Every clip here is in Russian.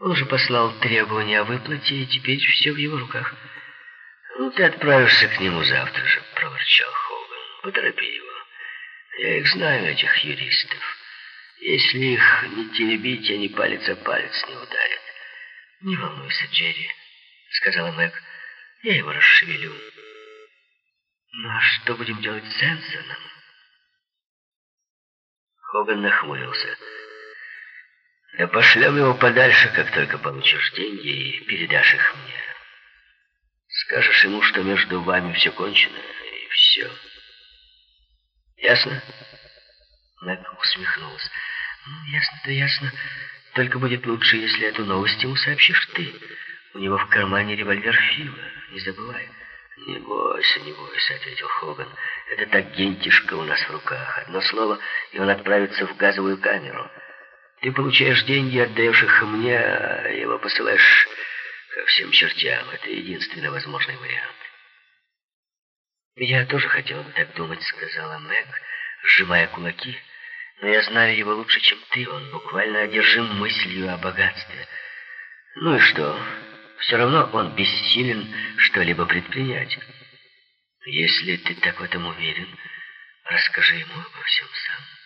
Он уже послал требования о выплате, и теперь все в его руках. «Ну, ты отправишься к нему завтра же», — проворчал Хоган. «Поторопи его. Я их знаю, этих юристов. Если их не теребить, они палец о палец не ударят». «Не волнуйся, Джерри», — сказала Мэг. «Я его расшевелю». «Ну, а что будем делать с Энсоном?» Хоган нахмурился. «Да пошлем его подальше, как только получишь деньги и передашь их мне. Скажешь ему, что между вами все кончено, и все. Ясно?» Мэг усмехнулась. «Ну, ясно-то ясно. Только будет лучше, если эту новость ему сообщишь ты. У него в кармане револьвер Фила, не забывай». «Не бойся, не бойся», — ответил Хоган. «Этот агентишка у нас в руках. Одно слово, и он отправится в газовую камеру. Ты получаешь деньги, отдаешь их мне, а его посылаешь ко всем чертям. Это единственный возможный вариант». «Я тоже хотела бы так думать», — сказала Мэг, сжимая кулаки. «Но я знаю его лучше, чем ты. Он буквально одержим мыслью о богатстве». «Ну и что?» Все равно он бессилен что-либо предпринять. Если ты так в этом уверен, расскажи ему обо всем сам.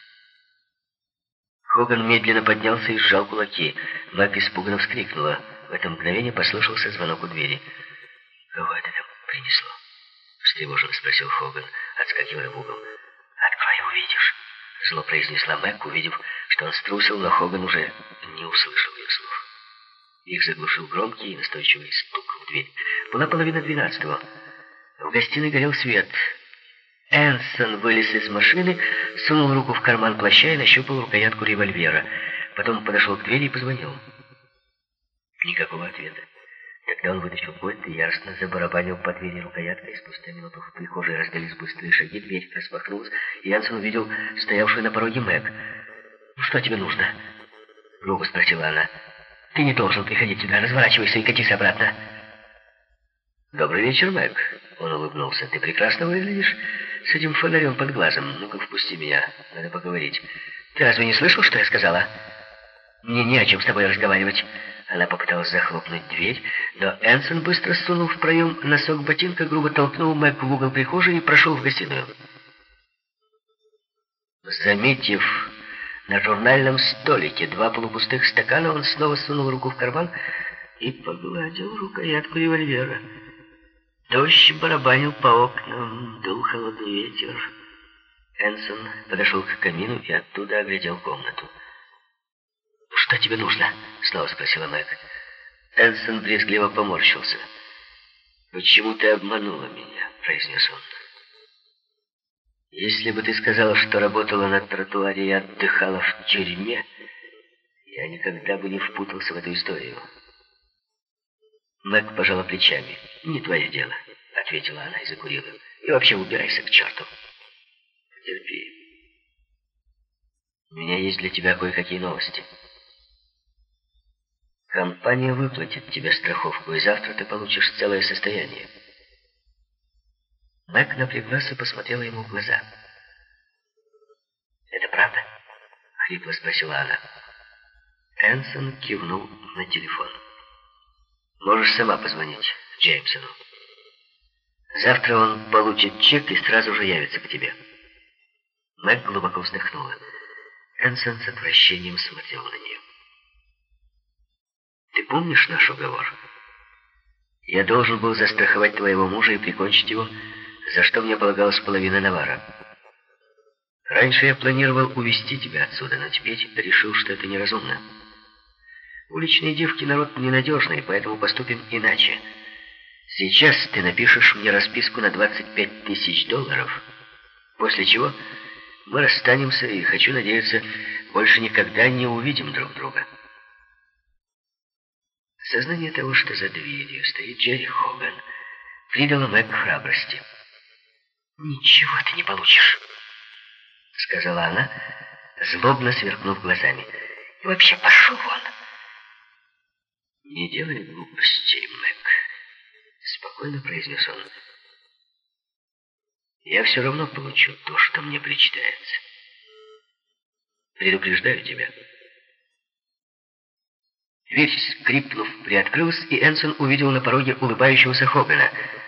Хоган медленно поднялся и сжал кулаки. Мэг испуганно вскрикнула. В это мгновение послышался звонок у двери. «Кого это там принесло?» Встревоженно спросил Хоган, отскакивая в угол. «Открой, увидишь», — зло произнесла Мэг, увидев, что он струсил, но Хоган уже не услышал ее слов. Их заглушил громкий и настойчивый стук в дверь. Была половина двенадцатого. В гостиной горел свет. Энсон вылез из машины, сунул руку в карман плаща и нащупал рукоятку револьвера. Потом подошел к двери и позвонил. Никакого ответа. Тогда он вытащил кольт и яростно забарабанил по двери рукояткой. Спустя минуту в прихожей раздались быстрые шаги, дверь распахнулась, и Янсен увидел стоявшую на пороге Мэг. «Что тебе нужно?» — грубо спросила она. Ты не должен приходить сюда. Разворачивайся и катись обратно. Добрый вечер, Мэг. Он улыбнулся. Ты прекрасно выглядишь с этим фонарем под глазом. Ну-ка, впусти меня. Надо поговорить. Ты разве не слышал, что я сказала? Мне не о чем с тобой разговаривать. Она попыталась захлопнуть дверь, но Энсон, быстро сунув в проем носок ботинка, грубо толкнул Мэг в угол прихожей и прошел в гостиную. Заметив на журнальном столике два полупустых стакана, он снова сунул руку в карман и погладил рукоятку револьвера. Дождь барабанил по окнам, дул холодный ветер. Энсон подошел к камину и оттуда оглядел комнату. «Что тебе нужно?» — снова спросила Мэг. Энсон брезгливо поморщился. «Почему ты обманула меня?» — произнес он. Если бы ты сказала, что работала на тротуаре и отдыхала в тюрьме, я никогда бы не впутался в эту историю. Мэг пожала плечами. «Не твое дело», — ответила она и закурила. «И вообще убирайся к черту». Терпи. У меня есть для тебя кое-какие новости. Компания выплатит тебе страховку, и завтра ты получишь целое состояние. Мэг напряглась и посмотрела ему в глаза. «Это правда?» — хрипло спросила она. Энсон кивнул на телефон. «Можешь сама позвонить Джеймсону. Завтра он получит чек и сразу же явится к тебе». Мэг глубоко вздохнула. Энсон с отвращением смотрел на нее. «Ты помнишь наш уговор? Я должен был застраховать твоего мужа и прикончить его, за что мне полагалась половина навара. Раньше я планировал увезти тебя отсюда, но теперь решил, что это неразумно. Уличные девки народ ненадежный, поэтому поступим иначе. Сейчас ты напишешь мне расписку на 25 тысяч долларов, после чего мы расстанемся и, хочу надеяться, больше никогда не увидим друг друга. Сознание того, что за дверью стоит Джерри Хоган, придало Мэг храбрости. «Ничего ты не получишь», — сказала она, злобно сверкнув глазами. «И вообще пошел вон». «Не делай глупостей, Мэг», — спокойно произнес он. «Я все равно получу то, что мне причитается. Предупреждаю тебя». Дверь, скрипнув, приоткрылась, и Энсон увидел на пороге улыбающегося Хогана —